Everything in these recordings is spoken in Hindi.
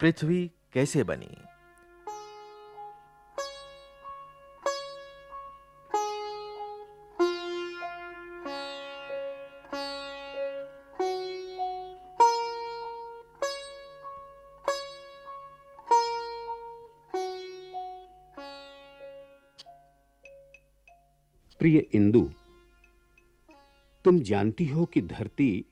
पृथ्वी कैसे बनी? प्रिय इंदु, तुम जानती हो कि धरती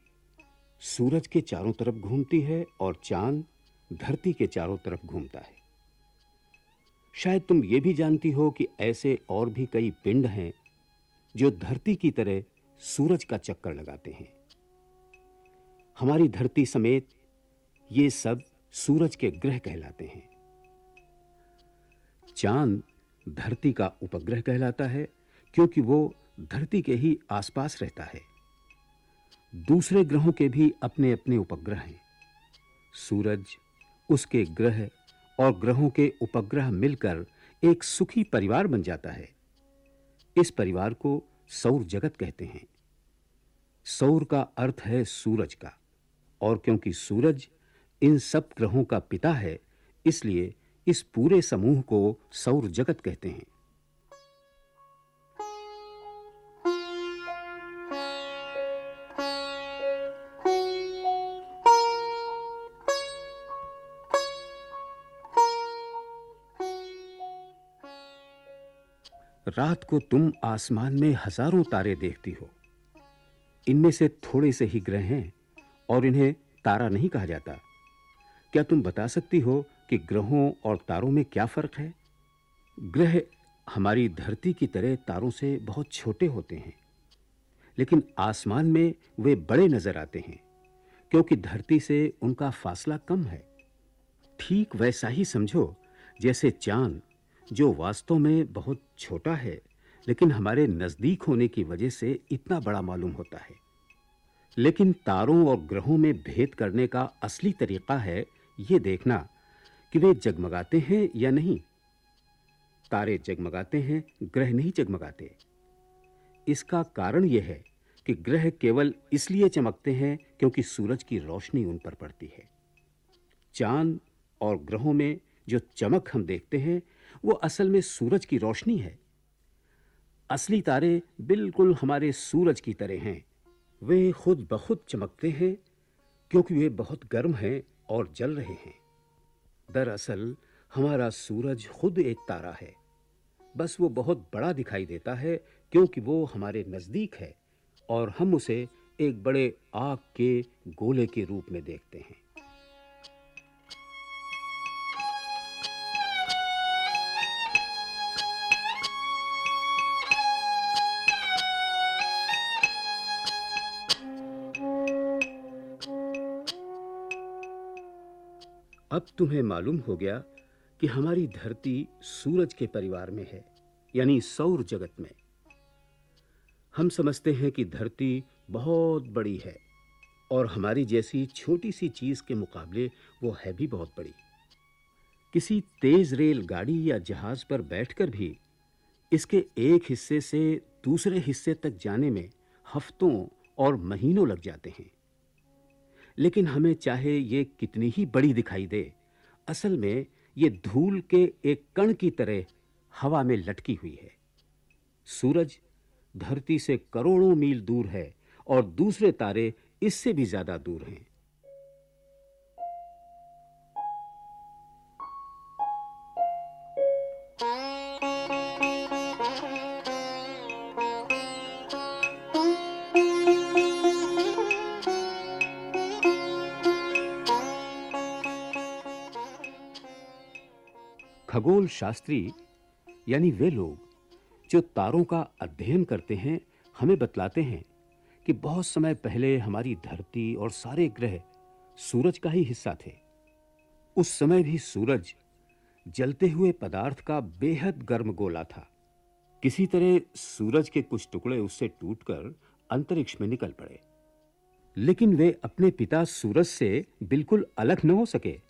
सूरज के चारों तरफ़ घूमती है और चाँद धरती के चारों तरफ़ घूमता है। शायद तुम ये भी जानती हो कि ऐसे और भी कई पिंड हैं जो धरती की तरह सूरज का चक्कर लगाते हैं। हमारी धरती समेत ये सब सूरज के ग्रह कहलाते हैं। चाँद धरती का उपग्रह कहलाता है, क्योंकि वो धरती के ही आसपास रहता है। दूसरे ग्रहों के भी अपने-अपने उपग्रह हैं। सूरज उसके ग्रह और ग्रहों के उपग्रह मिलकर एक सुखी परिवार बन जाता है। इस परिवार को सौर जगत कहते हैं। सौर का अर्थ है सूरज का, और क्योंकि सूरज इन सब ग्रहों का पिता है, इसलिए इस पूरे समूह को सौर जगत कहते हैं। रात को तुम आसमान में हज़ारों तारे देखती हो। इनमें से थोड़े से ही ग्रह हैं और इन्हें तारा नहीं कहा जाता। क्या तुम बता सकती हो कि ग्रहों और तारों में क्या फ़र्क है? ग्रह हमारी धरती की तरह तारों से बहुत छोटे होते हैं, लेकिन आसमान में वे बड़े नज़र आते हैं, क्योंकि धरती से उनका फासला कम है। ठीक वैसा ही समझो, जैसे चाँद जो वास्तव में बहुत छोटा है, लेकिन हमारे नज़दीक होने की वजह से इतना बड़ा मालूम होता है। लेकिन तारों और ग्रहों में भेद करने का असली तरीका है यह देखना कि वे जगमगाते हैं या नहीं। तारे जगमगाते हैं, ग्रह नहीं जगमगाते। इसका कारण यह है कि ग्रह केवल इसलिए चमकते हैं क्योंकि सूरज की रोशनी उन पर पड़ती है। चाँद और ग्रहों में जो चमक हम देखते हैं वो असल में सूरज की रोशनी है। असली तारे बिल्कुल हमारे सूरज की तरह हैं। वे खुद बहुत चमकते हैं, क्योंकि वे बहुत गर्म हैं और जल रहे हैं। दरअसल, हमारा सूरज खुद एक तारा है। बस वो बहुत बड़ा दिखाई देता है, क्योंकि वो हमारे नज़दीक है और हम उसे एक बड़े आग के गोले के रूप में देखते हैं। तुम्हें मालूम हो गया कि हमारी धरती सूरज के परिवार में है, यानी सौर जगत में। हम समझते हैं कि धरती बहुत बड़ी है, और हमारी जैसी छोटी सी चीज़ के मुकाबले वो है भी बहुत बड़ी। किसी तेज रेल गाड़ी या जहाज़ पर बैठकर भी इसके एक हिस्से से दूसरे हिस्से तक जाने में हफ्तों और महीनों लग जाते हैं। लेकिन हमें चाहे ये कितनी ही बड़ी दिखाई दे असल में ये धूल के एक कण की तरह हवा में लटकी हुई है। सूरज धरती से करोड़ों मील दूर है और दूसरे तारे इससे भी ज़्यादा दूर हैं। खगोल शास्त्री यानी वे लोग, जो तारों का अध्ययन करते हैं, हमें बतलाते हैं कि बहुत समय पहले हमारी धरती और सारे ग्रह सूरज का ही हिस्सा थे। उस समय भी सूरज जलते हुए पदार्थ का बेहद गर्म गोला था। किसी तरह सूरज के कुछ टुकड़े उससे टूटकर अंतरिक्ष में निकल पड़े। लेकिन वे अपने पिता सूरज से बिल्कुल अलग न हो सके।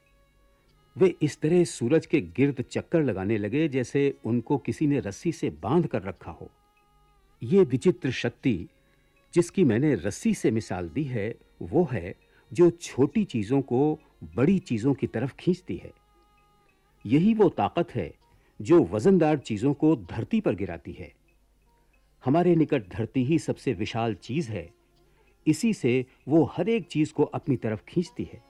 वे इस तरह सूरज के गिर्द चक्कर लगाने लगे जैसे उनको किसी ने रस्सी से बाँध कर रखा हो। यह विचित्र शक्ति जिसकी मैंने रस्सी से मिसाल दी है, वो है जो छोटी चीज़ों को बड़ी चीज़ों की तरफ़ खींचती है। यही वो ताकत है जो वजनदार चीज़ों को धरती पर गिराती है। हमारे निकट धरती ही सबसे विशाल चीज़ है। इसी से वो हर एक चीज़ को अपनी तरफ़ खींचती है।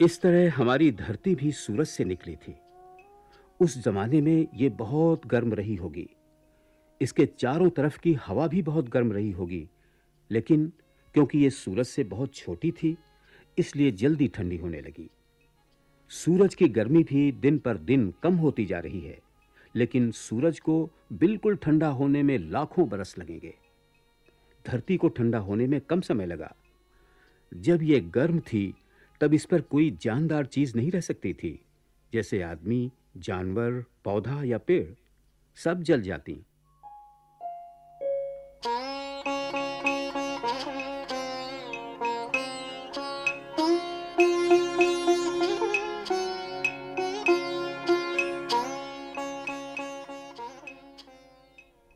इस तरह हमारी धरती भी सूरज से निकली थी। उस जमाने में ये बहुत गर्म रही होगी। इसके चारों तरफ़ की हवा भी बहुत गर्म रही होगी। लेकिन क्योंकि ये सूरज से बहुत छोटी थी, इसलिए जल्दी ठंडी होने लगी। सूरज की गर्मी भी दिन पर दिन कम होती जा रही है, लेकिन सूरज को बिल्कुल ठंडा होने में लाखों बरस लगेंगे। धरती को ठंडा होने में कम समय लगा। जब ये गर्म थी तब इस पर कोई जानदार चीज़ नहीं रह सकती थी। जैसे आदमी, जानवर, पौधा या पेड़, सब जल जाती।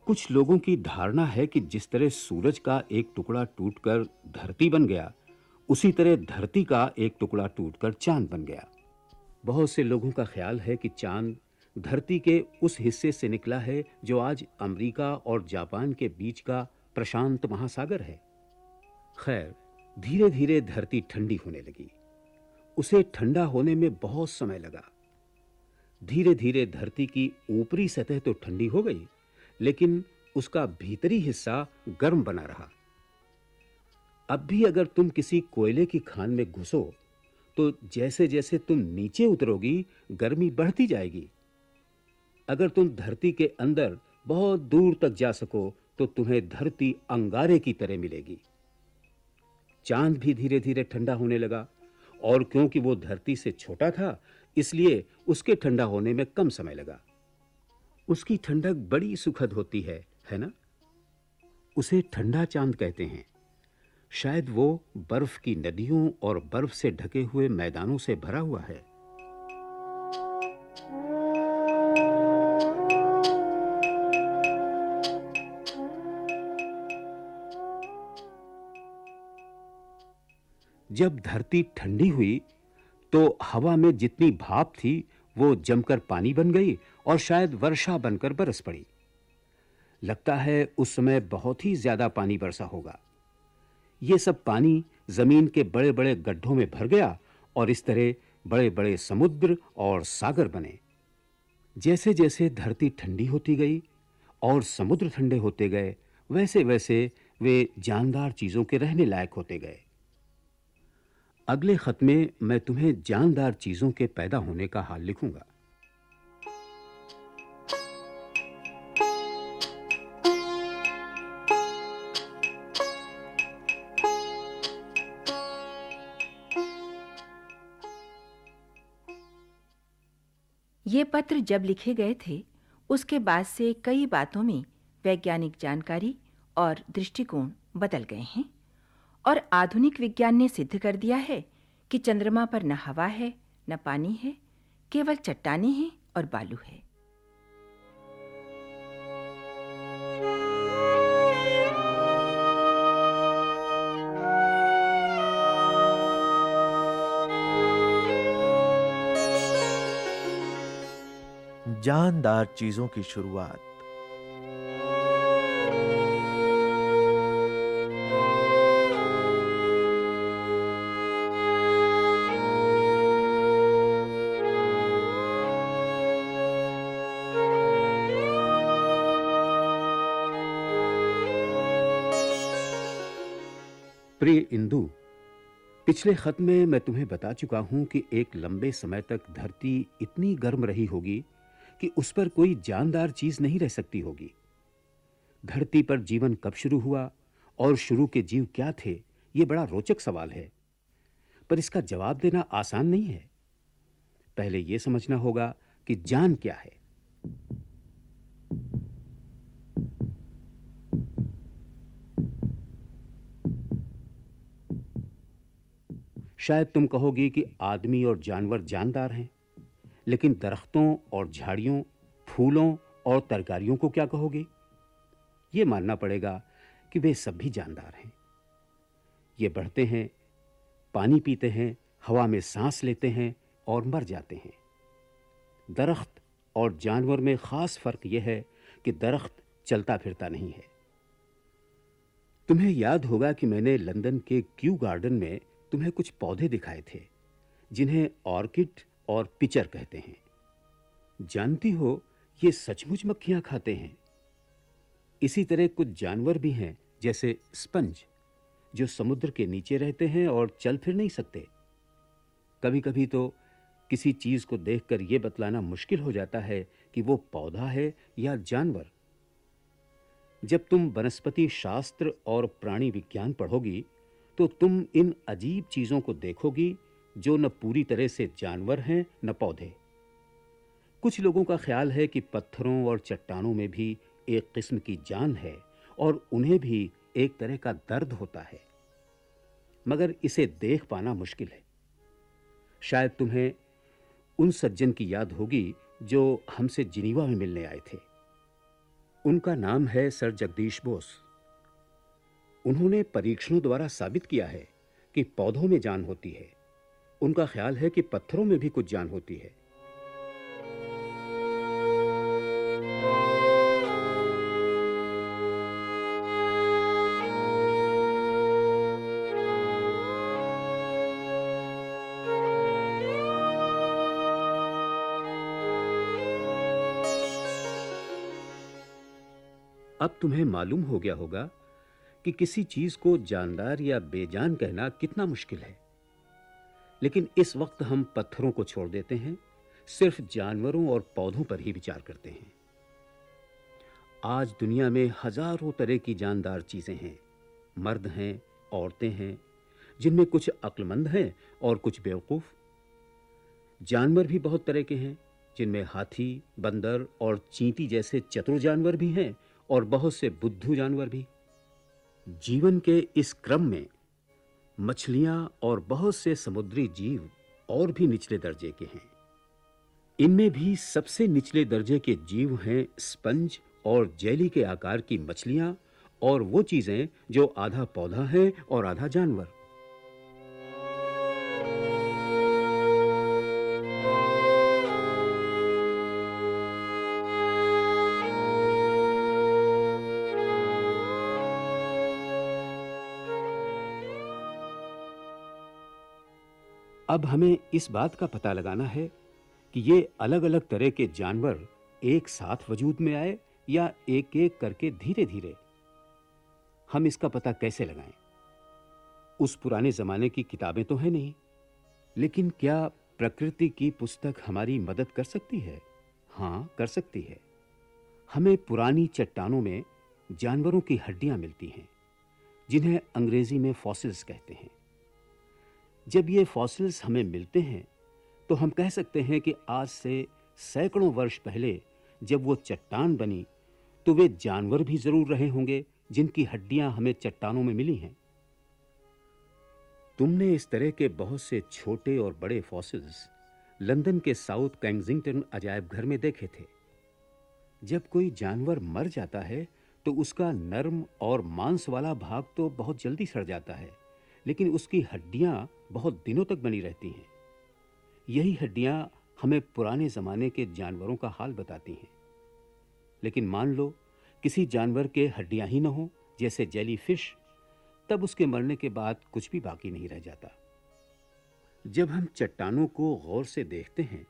कुछ लोगों की धारणा है कि जिस तरह सूरज का एक टुकड़ा टूटकर धरती बन गया उसी तरह धरती का एक टुकड़ा टूटकर चाँद बन गया। बहुत से लोगों का ख्याल है कि चाँद धरती के उस हिस्से से निकला है जो आज अमेरिका और जापान के बीच का प्रशांत महासागर है। खैर, धीरे-धीरे धरती ठंडी होने लगी। उसे ठंडा होने में बहुत समय लगा। धीरे-धीरे धरती की ऊपरी सतह तो ठंडी हो गई, लेकिन उसका भीतरी हिस्सा गर्म बना रहा। अब भी अगर तुम किसी कोयले की खान में घुसो तो जैसे-जैसे तुम नीचे उतरोगी, गर्मी बढ़ती जाएगी। अगर तुम धरती के अंदर बहुत दूर तक जा सको तो तुम्हें धरती अंगारे की तरह मिलेगी। चाँद भी धीरे-धीरे ठंडा होने लगा, और क्योंकि वो धरती से छोटा था, इसलिए उसके ठंडा होने में कम समय लगा। उसकी ठंडक बड़ी सुखद होती है है ना? उसे ठंडा चाँद कहते हैं। शायद वो बर्फ़ की नदियों और बर्फ़ से ढके हुए मैदानों से भरा हुआ है। जब धरती ठंडी हुई तो हवा में जितनी भाप थी, वो जमकर पानी बन गई और शायद वर्षा बनकर बरस पड़ी। लगता है उस समय बहुत ही ज़्यादा पानी बरसा होगा। ये सब पानी ज़मीन के बड़े-बड़े गड्ढों में भर गया और इस तरह बड़े-बड़े समुद्र और सागर बने। जैसे-जैसे धरती ठंडी होती गई और समुद्र ठंडे होते गए, वैसे-वैसे वे जानदार चीज़ों के रहने लायक होते गए। अगले खत में मैं तुम्हें जानदार चीज़ों के पैदा होने का हाल लिखूँगा। पत्र जब लिखे गए थे, उसके बाद से कई बातों में वैज्ञानिक जानकारी और दृष्टिकोण बदल गए हैं और आधुनिक विज्ञान ने सिद्ध कर दिया है कि चंद्रमा पर न हवा है, न पानी है, केवल चट्टाने हैं और बालू है। जानदार चीज़ों की शुरुआत। प्रिय इंदु, पिछले खत में मैं तुम्हें बता चुका हूँ कि एक लंबे समय तक धरती इतनी गर्म रही होगी कि उस पर कोई जानदार चीज़ नहीं रह सकती होगी। धरती पर जीवन कब शुरू हुआ और शुरू के जीव क्या थे यह बड़ा रोचक सवाल है। पर इसका जवाब देना आसान नहीं है। पहले यह समझना होगा कि जान क्या है। शायद तुम कहोगे कि आदमी और जानवर जानदार हैं। लेकिन दरख्तों और झाड़ियों, फूलों और तरकारियों को क्या कहोगे? ये मानना पड़ेगा कि वे सब भी जानदार हैं। ये बढ़ते हैं, पानी पीते हैं, हवा में सांस लेते हैं और मर जाते हैं। दरख्त और जानवर में खास फ़र्क यह है कि दरख्त चलता फिरता नहीं है। तुम्हें याद होगा कि मैंने लंदन के क्यू गार्डन में तुम्हें कुछ पौधे दिखाए थे, जिन्हें ऑर्किड और पिचर कहते हैं। जानती हो, ये सचमुच मक्खियाँ खाते हैं। इसी तरह कुछ जानवर भी हैं, जैसे स्पंज, जो समुद्र के नीचे रहते हैं और चल फिर नहीं सकते। कभी-कभी तो किसी चीज़ को देखकर यह बतलाना मुश्किल हो जाता है कि वो पौधा है या जानवर। जब तुम वनस्पति शास्त्र और प्राणी विज्ञान पढ़ोगी तो तुम इन अजीब चीज़ों को देखोगी जो न पूरी तरह से जानवर हैं, न पौधे। कुछ लोगों का ख्याल है कि पत्थरों और चट्टानों में भी एक किस्म की जान है और उन्हें भी एक तरह का दर्द होता है। मगर इसे देख पाना मुश्किल है। शायद तुम्हें उन सज्जन की याद होगी जो हमसे जिनीवा में मिलने आए थे। उनका नाम है सर जगदीश बोस। उन्होंने परीक्षणों द्वारा साबित किया है कि पौधों में जान होती है। उनका ख्याल है कि पत्थरों में भी कुछ जान होती है। अब तुम्हें मालूम हो गया होगा कि किसी चीज़ को जानदार या बेजान कहना कितना मुश्किल है। लेकिन इस वक्त हम पत्थरों को छोड़ देते हैं, सिर्फ़ जानवरों और पौधों पर ही विचार करते हैं। आज दुनिया में हज़ारों तरह की जानदार चीज़ें हैं, मर्द हैं, औरतें हैं, जिनमें कुछ अक्लमंद हैं और कुछ बेवकूफ़। जानवर भी बहुत तरह के हैं, जिनमें हाथी, बंदर और चींटी जैसे चतुर जानवर भी हैं और बहुत से बुद्धू जानवर भी। जीवन के इस क्रम में मछलियाँ और बहुत से समुद्री जीव और भी निचले दर्जे के हैं। इनमें भी सबसे निचले दर्जे के जीव हैं स्पंज और जेली के आकार की मछलियाँ और वो चीज़ें जो आधा पौधा है और आधा जानवर। अब हमें इस बात का पता लगाना है कि ये अलग-अलग तरह के जानवर एक साथ वजूद में आए या एक-एक करके धीरे-धीरे। हम इसका पता कैसे लगाएँ? उस पुराने जमाने की किताबें तो हैं नहीं, लेकिन क्या प्रकृति की पुस्तक हमारी मदद कर सकती है? हाँ, कर सकती है। हमें पुरानी चट्टानों में जानवरों की हड्डियाँ मिलती हैं, जिन्हें अंग्रेज़ी में फॉसिल्स कहते हैं। जब ये फॉसिल्स हमें मिलते हैं तो हम कह सकते हैं कि आज से सैकड़ों वर्ष पहले जब वो चट्टान बनी तो वे जानवर भी ज़रूर रहे होंगे जिनकी हड्डियाँ हमें चट्टानों में मिली हैं। तुमने इस तरह के बहुत से छोटे और बड़े फॉसिल्स लंदन के साउथ कैंगजिंगटन अजायब घर में देखे थे। जब कोई जानवर मर जाता है तो उसका नर्म और मांस वाला भाग तो बहुत जल्दी सड़ जाता है। लेकिन उसकी हड्डियाँ बहुत दिनों तक बनी रहती हैं। यही हड्डियाँ हमें पुराने जमाने के जानवरों का हाल बताती हैं। लेकिन मान लो, किसी जानवर के हड्डियाँ ही न हो, जैसे जेलीफिश तब उसके मरने के बाद कुछ भी बाकी नहीं रह जाता। जब हम चट्टानों को गौर से देखते हैं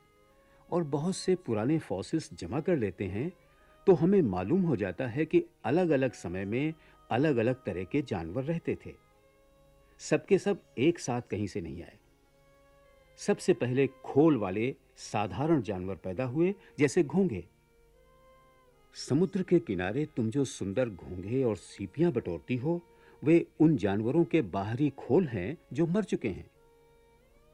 और बहुत से पुराने फॉसिल्स जमा कर लेते हैं तो हमें मालूम हो जाता है कि अलग-अलग समय में अलग-अलग तरह के जानवर रहते थे। सबके सब एक साथ कहीं से नहीं आए। सबसे पहले खोल वाले साधारण जानवर पैदा हुए, जैसे घोंघे समुद्र के किनारे तुम जो सुंदर घोंघे और सीपियाँ बटोरती हो, वे उन जानवरों के बाहरी खोल हैं जो मर चुके हैं।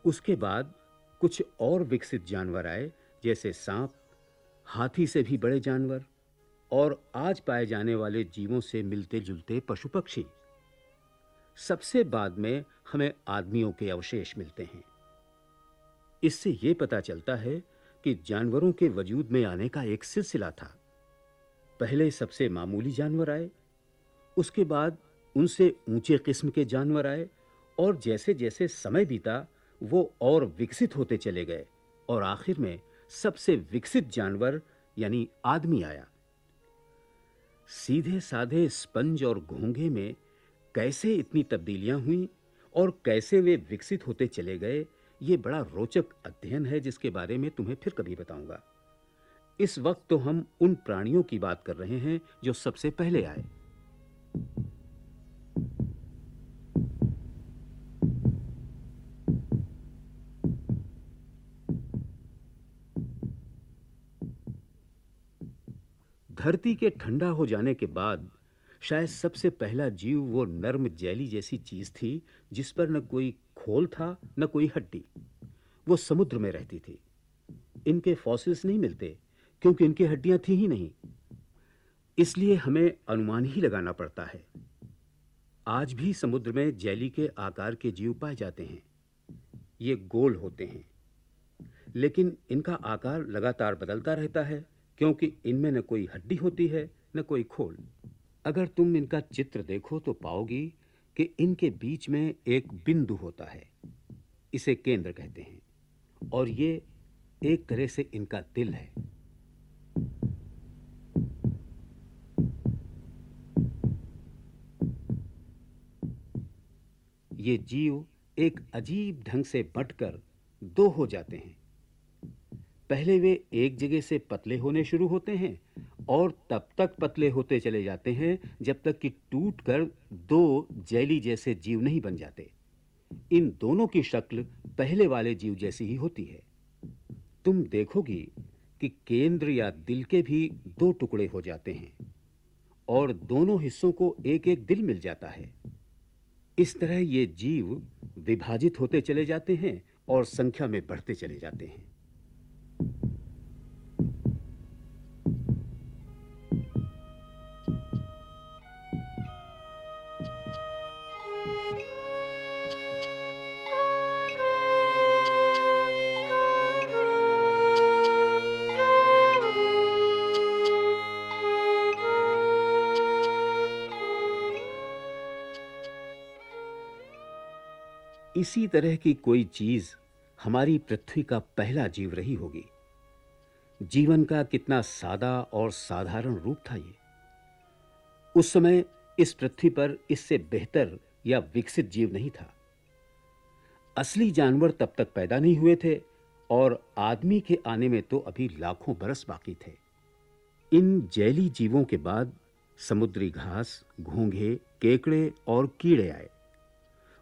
उसके बाद कुछ और विकसित जानवर आए, जैसे सांप, हाथी से भी बड़े जानवर और आज पाए जाने वाले जीवों से मिलते जुलते पशु पक्षी सबसे बाद में हमें आदमियों के अवशेष मिलते हैं। इससे यह पता चलता है कि जानवरों के वजूद में आने का एक सिलसिला था। पहले सबसे मामूली जानवर आए, उसके बाद उनसे ऊँचे किस्म के जानवर आए और जैसे-जैसे समय बीता, वो और विकसित होते चले गए और आखिर में सबसे विकसित जानवर यानी आदमी आया। सीधे साधे स्पंज और घोंघे में कैसे इतनी तब्दीलियाँ हुई और कैसे वे विकसित होते चले गए, ये बड़ा रोचक अध्ययन है जिसके बारे में तुम्हें फिर कभी बताऊँगा। इस वक्त तो हम उन प्राणियों की बात कर रहे हैं जो सबसे पहले आए। धरती के ठंडा हो जाने के बाद शायद सबसे पहला जीव वो नर्म जैली जैसी चीज़ थी जिस पर न कोई खोल था, न कोई हड्डी। वो समुद्र में रहती थी। इनके फॉसिल्स नहीं मिलते, क्योंकि इनकी हड्डियाँ थी ही नहीं। इसलिए हमें अनुमान ही लगाना पड़ता है। आज भी समुद्र में जैली के आकार के जीव पाए जाते हैं। ये गोल होते हैं। लेकिन इनका आकार लगातार बदलता रहता है, क्योंकि इनमें न कोई हड्डी होती है, न कोई खोल। अगर तुम इनका चित्र देखो तो पाओगी कि इनके बीच में एक बिंदु होता है, इसे केंद्र कहते हैं, और ये एक तरह से इनका दिल है। ये जीव एक अजीब ढंग से बटकर दो हो जाते हैं। पहले वे एक जगह से पतले होने शुरू होते हैं और तब तक पतले होते चले जाते हैं जब तक कि टूटकर दो जेली जैसे जीव नहीं बन जाते। इन दोनों की शक्ल पहले वाले जीव जैसी ही होती है। तुम देखोगी कि केंद्र या दिल के भी दो टुकड़े हो जाते हैं और दोनों हिस्सों को एक-एक दिल मिल जाता है। इस तरह ये जीव विभाजित होते चले जाते हैं और संख्या में बढ़ते चले जाते हैं। इसी तरह की कोई चीज़ हमारी पृथ्वी का पहला जीव रही होगी। जीवन का कितना सादा और साधारण रूप था ये। उस समय इस पृथ्वी पर इससे बेहतर या विकसित जीव नहीं था। असली जानवर तब तक पैदा नहीं हुए थे और आदमी के आने में तो अभी लाखों बरस बाकी थे। इन जैली जीवों के बाद समुद्री घास, घोंघे, केकड़े और कीड़े आए।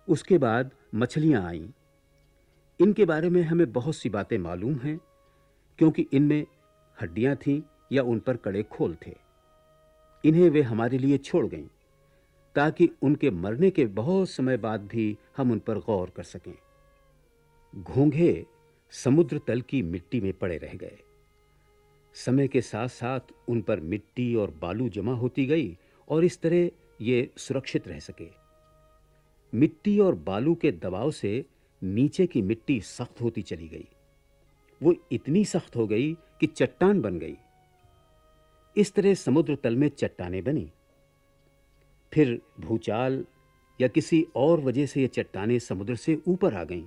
उसके बाद मछलियाँ आईं। इनके बारे में हमें बहुत सी बातें मालूम हैं, क्योंकि इनमें हड्डियाँ थीं या उन पर कड़े खोल थे। इन्हें वे हमारे लिए छोड़ गईं, ताकि उनके मरने के बहुत समय बाद भी हम उन पर गौर कर सकें। घोंघे समुद्र तल की मिट्टी में पड़े रह गए। समय के साथ-साथ उन पर मिट्टी और बालू जमा होती गई और इस तरह ये सुरक्षित रह सके। मिट्टी और बालू के दबाव से नीचे की मिट्टी सख्त होती चली गई। वो इतनी सख्त हो गई कि चट्टान बन गई। इस तरह समुद्र तल में चट्टानें बनी। फिर भूचाल या किसी और वजह से ये चट्टानें समुद्र से ऊपर आ गईं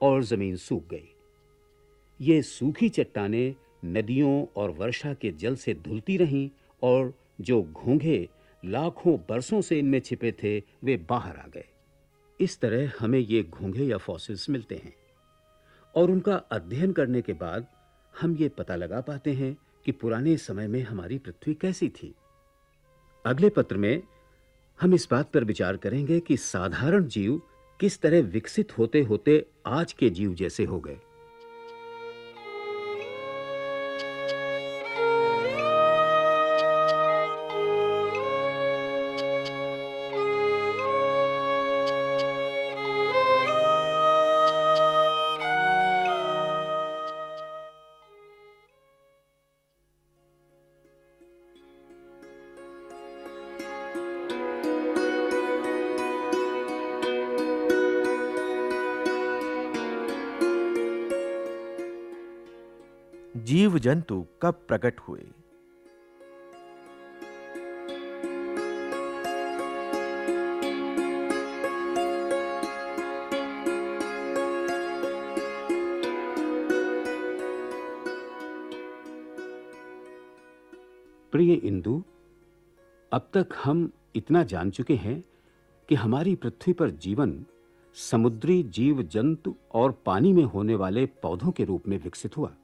और ज़मीन सूख गई। ये सूखी चट्टानें नदियों और वर्षा के जल से धुलती रहीं और जो घोंघे लाखों बरसों से इनमें छिपे थे, वे बाहर आ गए। इस तरह हमें ये घोंघे या फॉसिल्स मिलते हैं। और उनका अध्ययन करने के बाद हम ये पता लगा पाते हैं कि पुराने समय में हमारी पृथ्वी कैसी थी। अगले पत्र में हम इस बात पर विचार करेंगे कि साधारण जीव किस तरह विकसित होते होते आज के जीव जैसे हो गए। जंतु कब प्रकट हुए? प्रिय इंदु, अब तक हम इतना जान चुके हैं कि हमारी पृथ्वी पर जीवन समुद्री जीव जंतु और पानी में होने वाले पौधों के रूप में विकसित हुआ।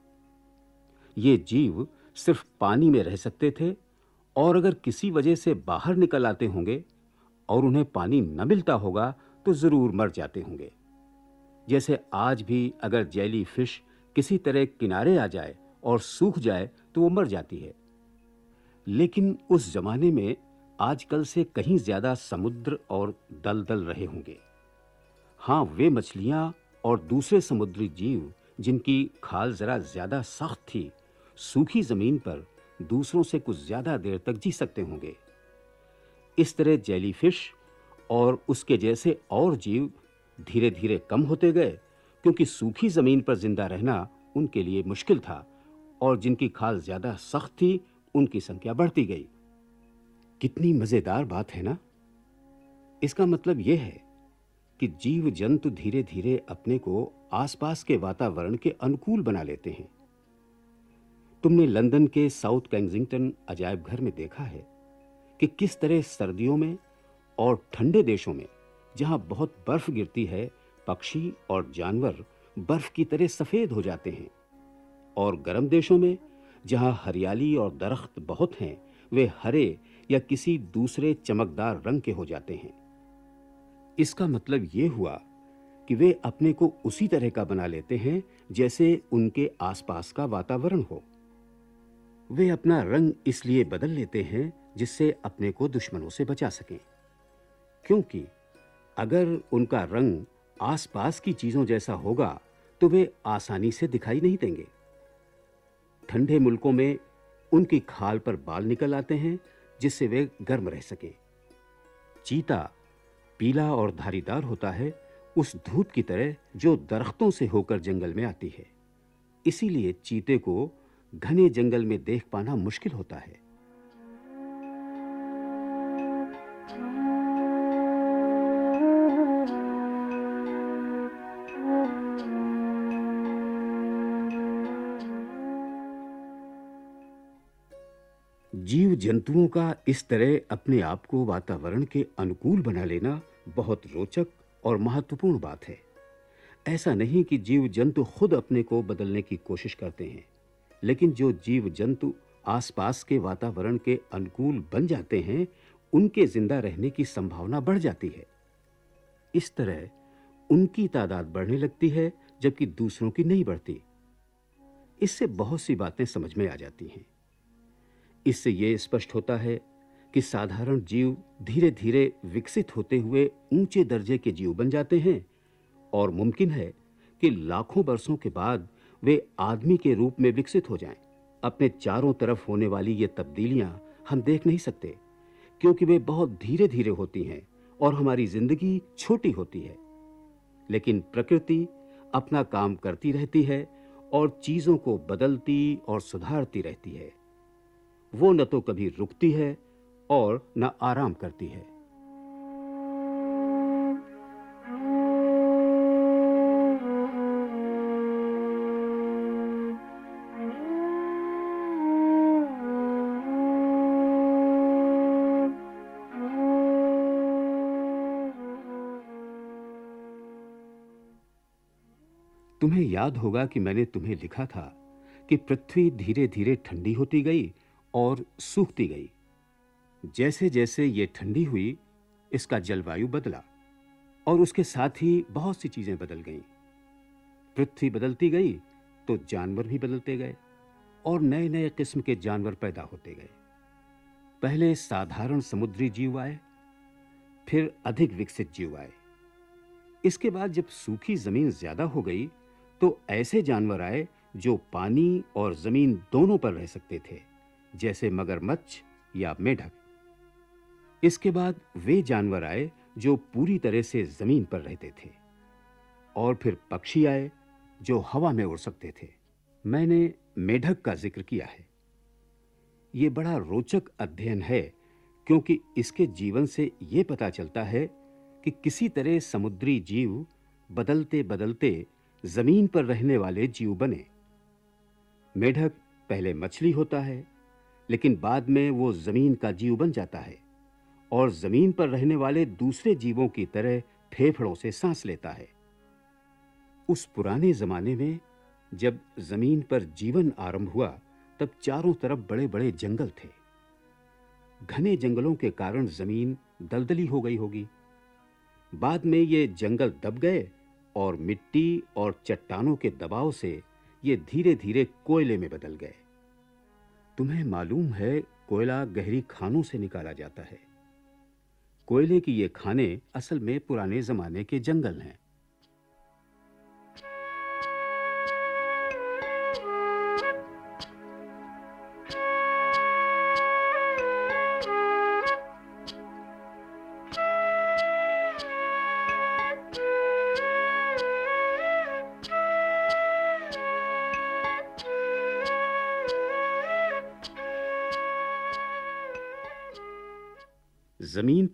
ये जीव सिर्फ़ पानी में रह सकते थे और अगर किसी वजह से बाहर निकल आते होंगे और उन्हें पानी न मिलता होगा तो ज़रूर मर जाते होंगे। जैसे आज भी अगर जेली फ़िश किसी तरह किनारे आ जाए और सूख जाए तो वो मर जाती है। लेकिन उस जमाने में आजकल से कहीं ज़्यादा समुद्र और दलदल रहे होंगे। हाँ, वे मछलियाँ और दूसरे समुद्री जीव जिनकी खाल जरा ज़्यादा सख्त थी सूखी ज़मीन पर दूसरों से कुछ ज़्यादा देर तक जी सकते होंगे। इस तरह जेलीफिश और उसके जैसे और जीव धीरे-धीरे कम होते गए, क्योंकि सूखी ज़मीन पर ज़िंदा रहना उनके लिए मुश्किल था और जिनकी खाल ज़्यादा सख्त थी, उनकी संख्या बढ़ती गई। कितनी मज़ेदार बात है ना? इसका मतलब यह है कि जीव जंतु धीरे-धीरे अपने को आसपास के वातावरण के अनुकूल बना लेते हैं। तुमने लंदन के साउथ कैंजिंगटन अजायब घर में देखा है कि किस तरह सर्दियों में और ठंडे देशों में, जहाँ बहुत बर्फ़ गिरती है, पक्षी और जानवर बर्फ़ की तरह सफ़ेद हो जाते हैं। और गर्म देशों में, जहाँ हरियाली और दरख्त बहुत हैं, वे हरे या किसी दूसरे चमकदार रंग के हो जाते हैं। इसका मतलब यह हुआ कि वे अपने को उसी तरह का बना लेते हैं, जैसे उनके आसपास का वातावरण हो। वे अपना रंग इसलिए बदल लेते हैं जिससे अपने को दुश्मनों से बचा सकें। क्योंकि अगर उनका रंग आसपास की चीज़ों जैसा होगा तो वे आसानी से दिखाई नहीं देंगे। ठंडे मुल्कों में उनकी खाल पर बाल निकल आते हैं, जिससे वे गर्म रह सके। चीता पीला और धारीदार होता है, उस धूप की तरह जो दरख्तों से होकर जंगल में आती है। इसीलिए चीते को घने जंगल में देख पाना मुश्किल होता है। जीव जंतुओं का इस तरह अपने आप को वातावरण के अनुकूल बना लेना बहुत रोचक और महत्वपूर्ण बात है। ऐसा नहीं कि जीव जंतु खुद अपने को बदलने की कोशिश करते हैं। लेकिन जो जीव जंतु आसपास के वातावरण के अनुकूल बन जाते हैं, उनके ज़िंदा रहने की संभावना बढ़ जाती है। इस तरह उनकी तादाद बढ़ने लगती है, जबकि दूसरों की नहीं बढ़ती। इससे बहुत सी बातें समझ में आ जाती हैं। इससे यह स्पष्ट होता है कि साधारण जीव धीरे-धीरे विकसित होते हुए ऊँचे दर्जे के जीव बन जाते हैं, और मुमकिन है कि लाखों वर्षों के बाद वे आदमी के रूप में विकसित हो जाएँ। अपने चारों तरफ़ होने वाली ये तब्दीलियाँ हम देख नहीं सकते, क्योंकि वे बहुत धीरे-धीरे होती हैं और हमारी ज़िंदगी छोटी होती है। लेकिन प्रकृति अपना काम करती रहती है और चीज़ों को बदलती और सुधारती रहती है। वो न तो कभी रुकती है और न आराम करती है। तुम्हें याद होगा कि मैंने तुम्हें लिखा था कि पृथ्वी धीरे-धीरे ठंडी होती गई और सूखती गई। जैसे-जैसे ये ठंडी हुई, इसका जलवायु बदला और उसके साथ ही बहुत सी चीज़ें बदल गईं। पृथ्वी बदलती गई तो जानवर भी बदलते गए और नए-नए किस्म के जानवर पैदा होते गए। पहले साधारण समुद्री जीव आए, फिर अधिक विकसित जीव आए। इसके बाद जब सूखी ज़मीन ज़्यादा हो गई तो ऐसे जानवर आए जो पानी और ज़मीन दोनों पर रह सकते थे, जैसे मगरमच्छ या मेढक। इसके बाद वे जानवर आए जो पूरी तरह से ज़मीन पर रहते थे, और फिर पक्षी आए जो हवा में उड़ सकते थे। मैंने मेढक का ज़िक्र किया है। यह बड़ा रोचक अध्ययन है, क्योंकि इसके जीवन से यह पता चलता है कि किसी तरह समुद्री जीव बदलते बदलते ज़मीन पर रहने वाले जीव बने। मेढक पहले मछली होता है, लेकिन बाद में वो ज़मीन का जीव बन जाता है और ज़मीन पर रहने वाले दूसरे जीवों की तरह फेफड़ों से सांस लेता है। उस पुराने जमाने में जब ज़मीन पर जीवन आरंभ हुआ, तब चारों तरफ़ बड़े-बड़े जंगल थे। घने जंगलों के कारण ज़मीन दलदली हो गई होगी। बाद में ये जंगल दब गए और मिट्टी और चट्टानों के दबाव से ये धीरे-धीरे कोयले में बदल गए। तुम्हें मालूम है, कोयला गहरी खानों से निकाला जाता है। कोयले की ये खाने असल में पुराने जमाने के जंगल हैं।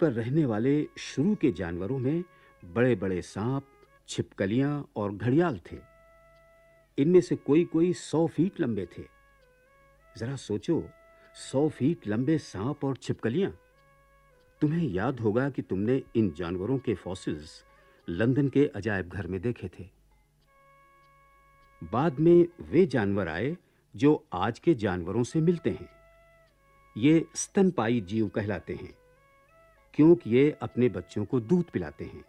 पर रहने वाले शुरू के जानवरों में बड़े-बड़े सांप, छिपकलियाँ और घड़ियाल थे। इनमें से कोई-कोई 100 फीट लंबे थे। जरा सोचो 100 फीट लंबे सांप और छिपकलियाँ। तुम्हें याद होगा कि तुमने इन जानवरों के फॉसिल्स लंदन के अजायब घर में देखे थे। बाद में वे जानवर आए जो आज के जानवरों से मिलते हैं। ये स्तनपाई जीव कहलाते हैं। क्योंकि ये अपने बच्चों को दूध पिलाते हैं।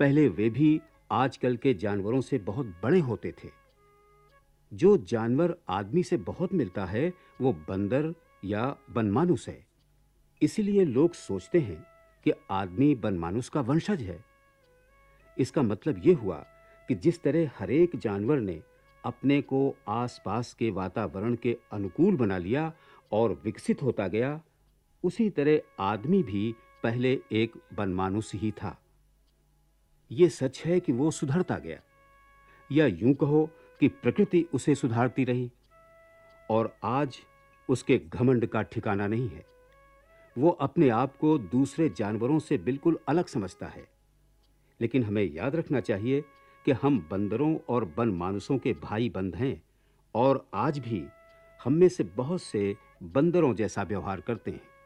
पहले वे भी आजकल के जानवरों से बहुत बड़े होते थे। जो जानवर आदमी से बहुत मिलता है, वो बंदर या बनमानुस है। इसलिए लोग सोचते हैं कि आदमी बनमानुस का वंशज है। इसका मतलब यह हुआ कि जिस तरह हरेक जानवर ने अपने को आसपास के वातावरण के अनुकूल बना लिया और विकसित होता गया उसी तरह आदमी भी पहले एक बनमानुस ही था। यह सच है कि वो सुधरता गया। या यूँ कहो कि प्रकृति उसे सुधारती रही। और आज उसके घमंड का ठिकाना नहीं है। वो अपने आप को दूसरे जानवरों से बिल्कुल अलग समझता है। लेकिन हमें याद रखना चाहिए कि हम बंदरों और बनमानुसों के भाई बंद हैं और आज भी हम में से बहुत से बंदरों जैसा व्यवहार करते हैं।